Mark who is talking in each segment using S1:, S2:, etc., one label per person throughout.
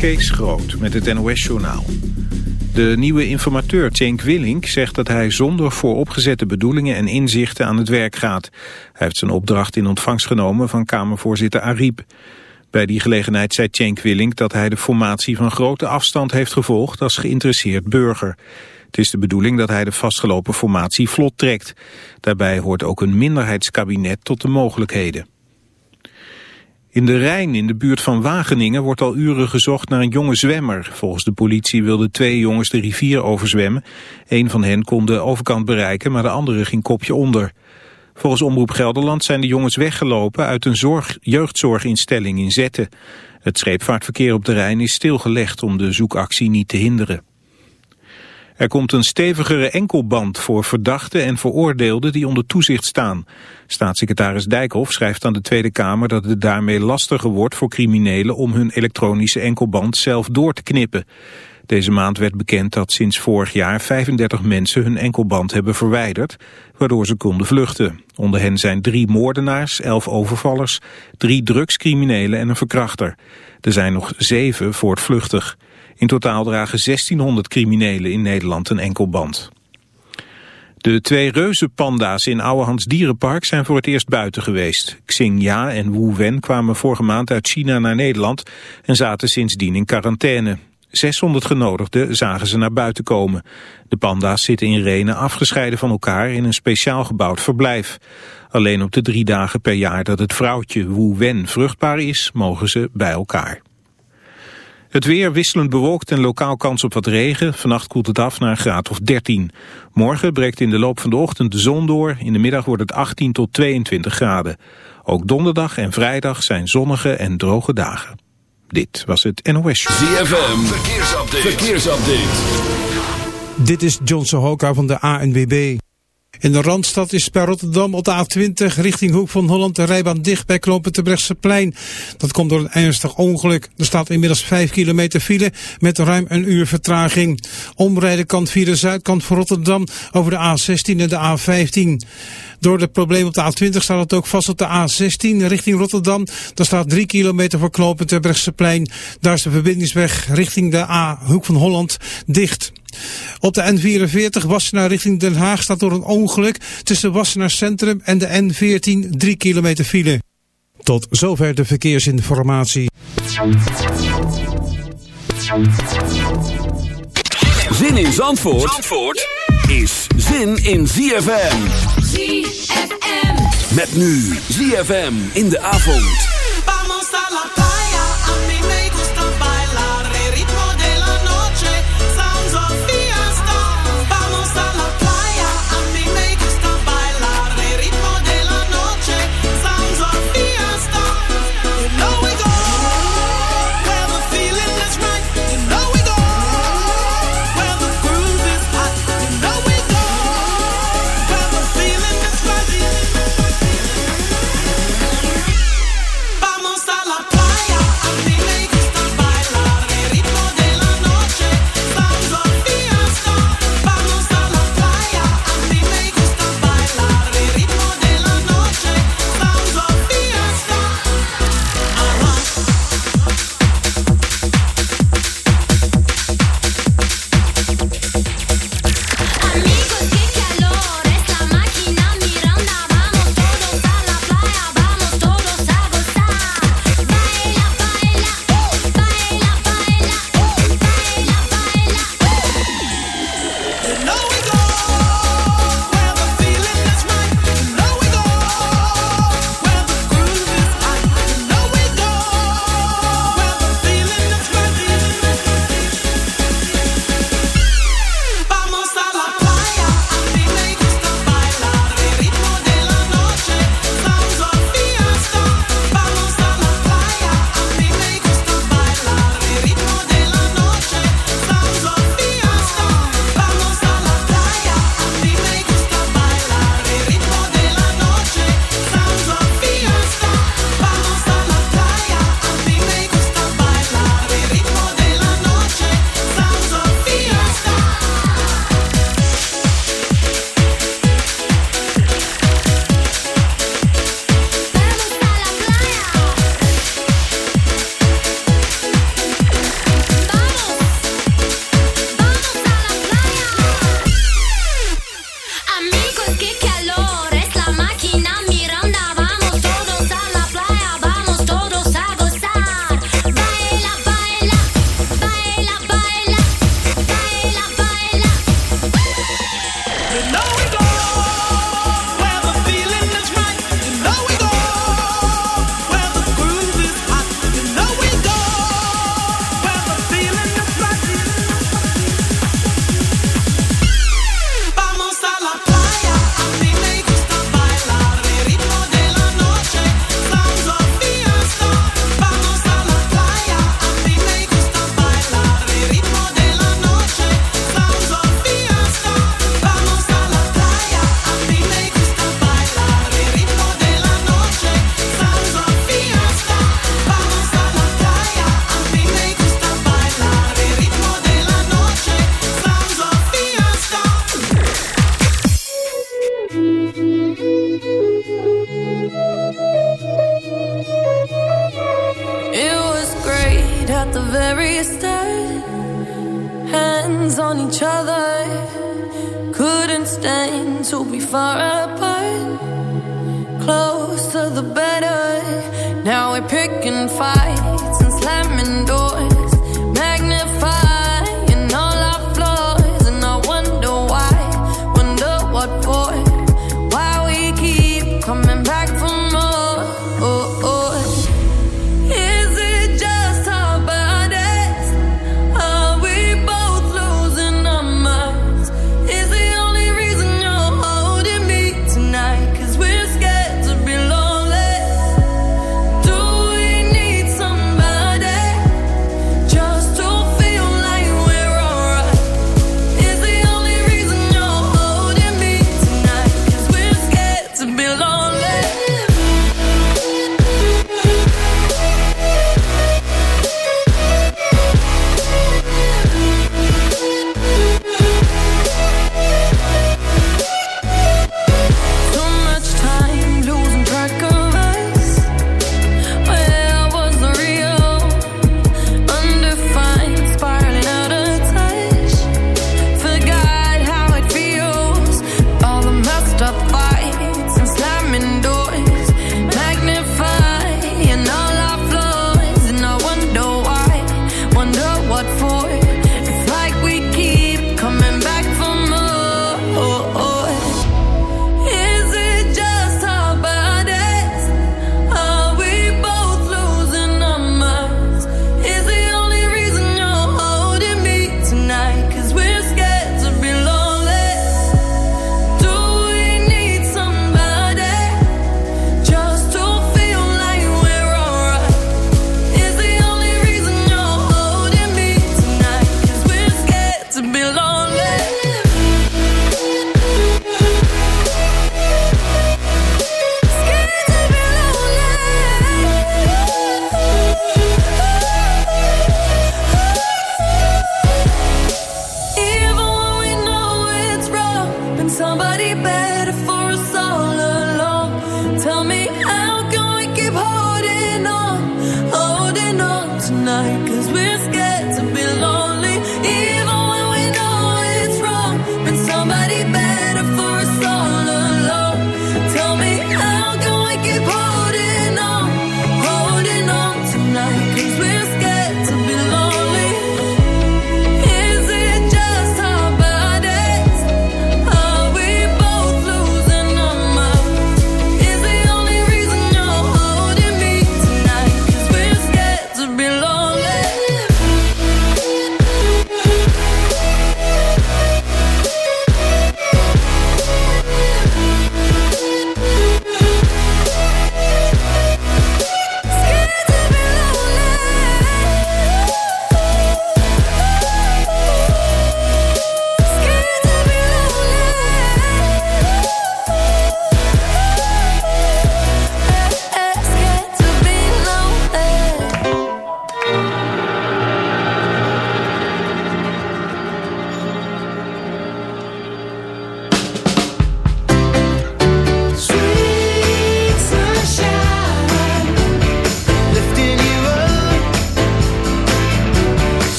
S1: Kees Groot met het NOS-journaal. De nieuwe informateur Cenk Willink zegt dat hij zonder vooropgezette bedoelingen en inzichten aan het werk gaat. Hij heeft zijn opdracht in ontvangst genomen van Kamervoorzitter Ariep. Bij die gelegenheid zei Cenk Willink dat hij de formatie van grote afstand heeft gevolgd als geïnteresseerd burger. Het is de bedoeling dat hij de vastgelopen formatie vlot trekt. Daarbij hoort ook een minderheidskabinet tot de mogelijkheden. In de Rijn in de buurt van Wageningen wordt al uren gezocht naar een jonge zwemmer. Volgens de politie wilden twee jongens de rivier overzwemmen. Een van hen kon de overkant bereiken, maar de andere ging kopje onder. Volgens Omroep Gelderland zijn de jongens weggelopen uit een zorg, jeugdzorginstelling in Zetten. Het scheepvaartverkeer op de Rijn is stilgelegd om de zoekactie niet te hinderen. Er komt een stevigere enkelband voor verdachten en veroordeelden die onder toezicht staan. Staatssecretaris Dijkhoff schrijft aan de Tweede Kamer dat het daarmee lastiger wordt voor criminelen om hun elektronische enkelband zelf door te knippen. Deze maand werd bekend dat sinds vorig jaar 35 mensen hun enkelband hebben verwijderd, waardoor ze konden vluchten. Onder hen zijn drie moordenaars, elf overvallers, drie drugscriminelen en een verkrachter. Er zijn nog zeven voortvluchtig. In totaal dragen 1600 criminelen in Nederland een enkelband. De twee reuzenpanda's in Ouwehands Dierenpark zijn voor het eerst buiten geweest. Xingya en Wu Wen kwamen vorige maand uit China naar Nederland en zaten sindsdien in quarantaine. 600 genodigden zagen ze naar buiten komen. De panda's zitten in Renen afgescheiden van elkaar in een speciaal gebouwd verblijf. Alleen op de drie dagen per jaar dat het vrouwtje Wu Wen vruchtbaar is, mogen ze bij elkaar. Het weer wisselend bewolkt en lokaal kans op wat regen. Vannacht koelt het af naar een graad of 13. Morgen breekt in de loop van de ochtend de zon door. In de middag wordt het 18 tot 22 graden. Ook donderdag en vrijdag zijn zonnige en droge dagen. Dit was het NOS.
S2: ZFM, verkeersupdate. verkeersupdate.
S3: Dit is John Sohoka van de ANWB. In de Randstad is bij Rotterdam op de A20 richting Hoek van Holland de rijbaan dicht bij knopen plein. Dat komt door een ernstig ongeluk. Er staat inmiddels 5 kilometer file met ruim een uur vertraging. Omrijden kan via de zuidkant van Rotterdam over de A16 en de A15. Door de probleem op de A20 staat het ook vast op de A16 richting Rotterdam. Daar staat 3 kilometer voor knopen plein. Daar is de verbindingsweg richting de A Hoek van Holland dicht. Op de N44 Wassenaar richting Den Haag staat door een ongeluk tussen Wassenaar Centrum en de N14 3 kilometer file. Tot zover de verkeersinformatie.
S2: Zin in Zandvoort, Zandvoort is zin in ZFM. ZFM. Met nu ZFM in de avond.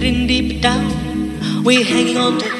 S4: Heading deep down, we're hanging on to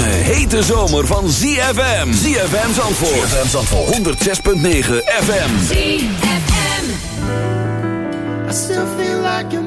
S5: lange,
S2: hete zomer van ZFM. ZFM Zandvoort. ZFM Zandvoort. 106.9 FM.
S6: ZFM.
S7: I still feel like you're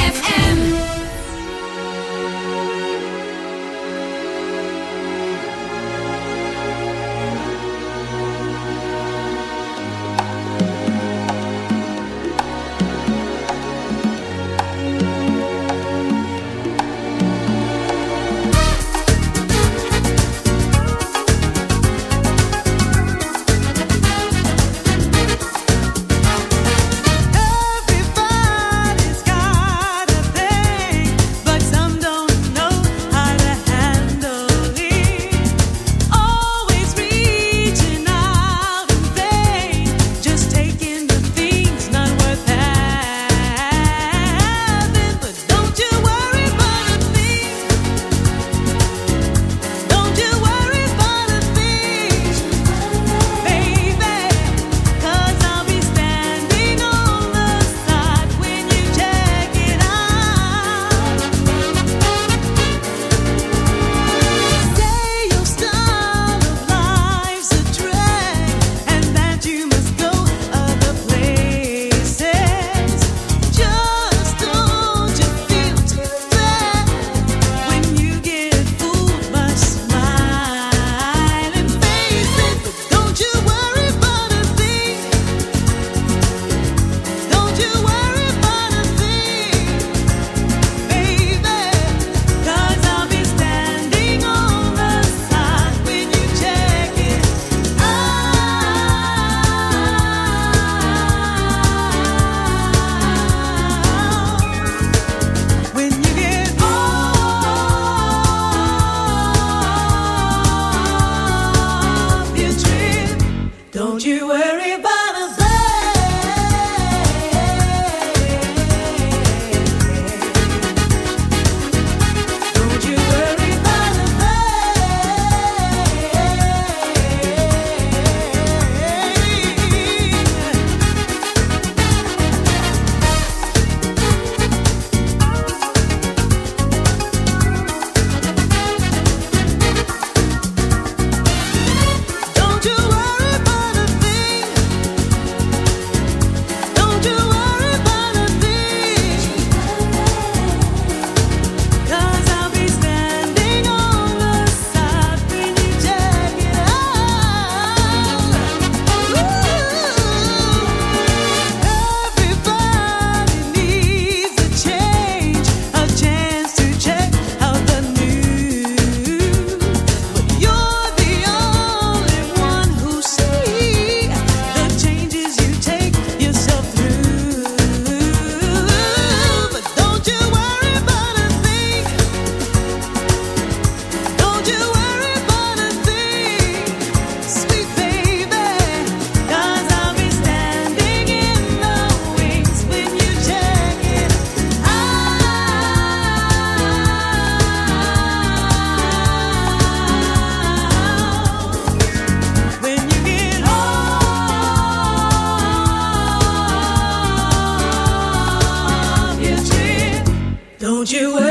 S8: you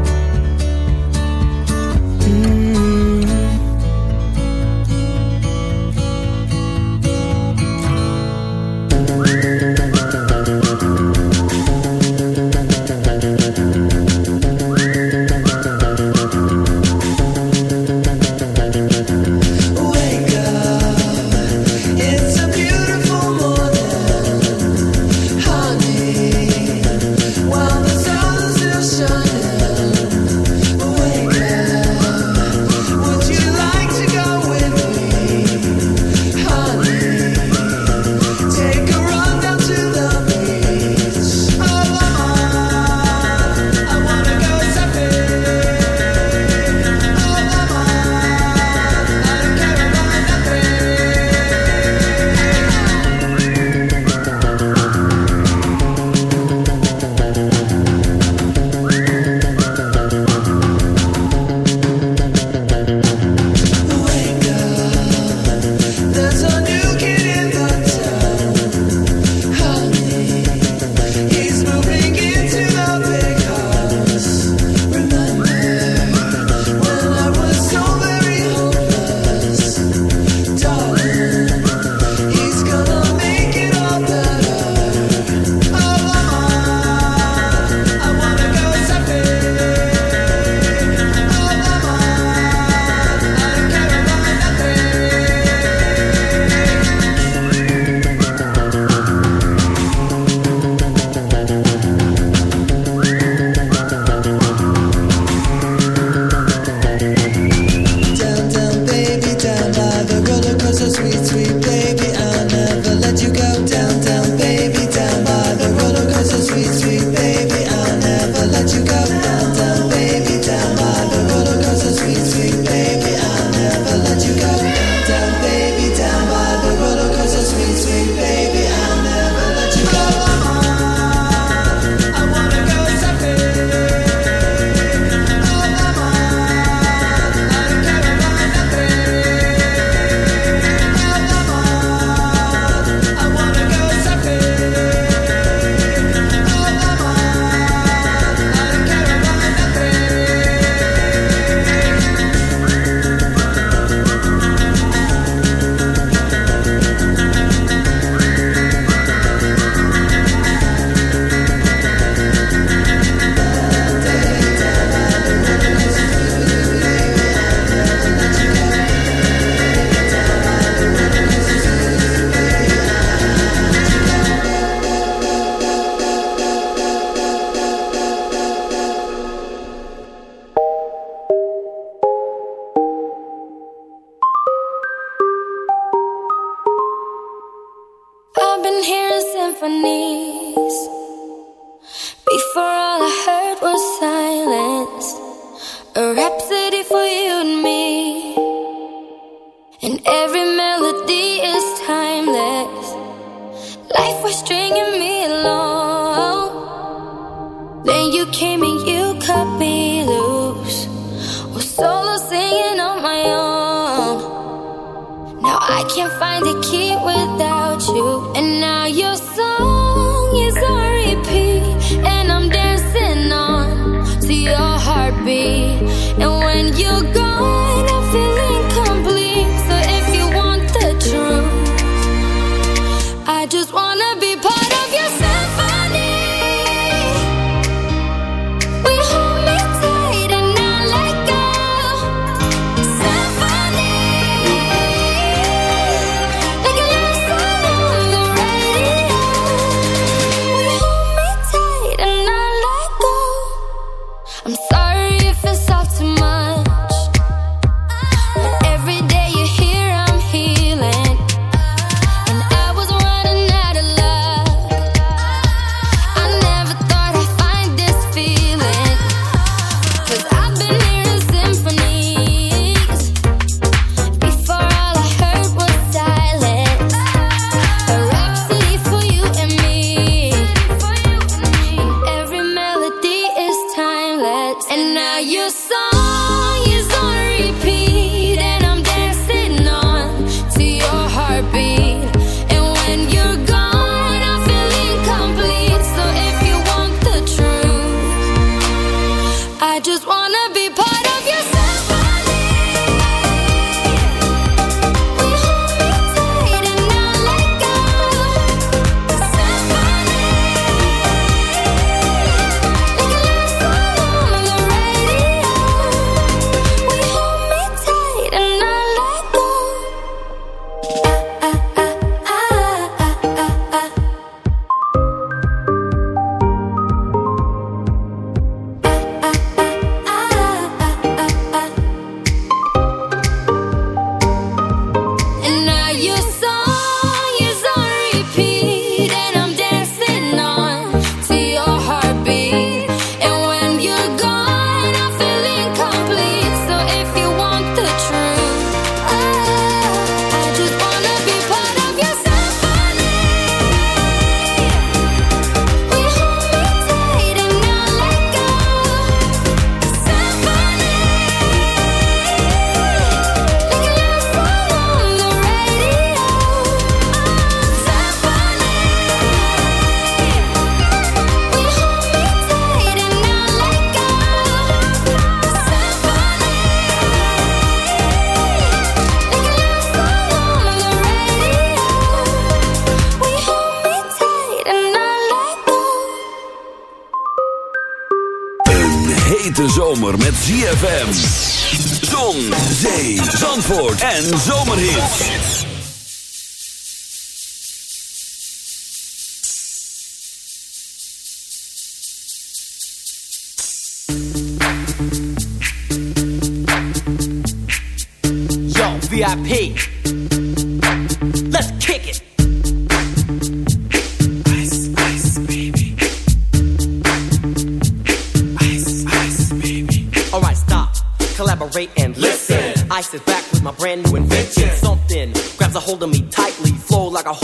S5: came and you cut me loose. Was solo singing on my own. Now I can't find the key without you, and now.
S2: en zomerhits.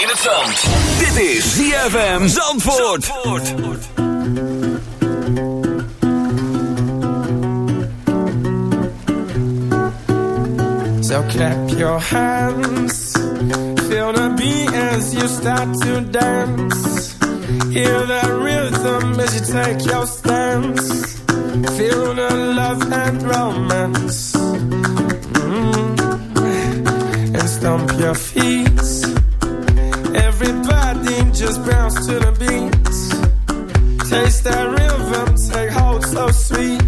S9: in
S2: het zand. Dit is ZFM Zandvoort.
S10: So clap your hands, feel the beat as you start to dance. Hear the rhythm as you take your stance. Feel the love and romance. Mm. And stomp your feet. to the. Taste that rhythm, take hold so sweet.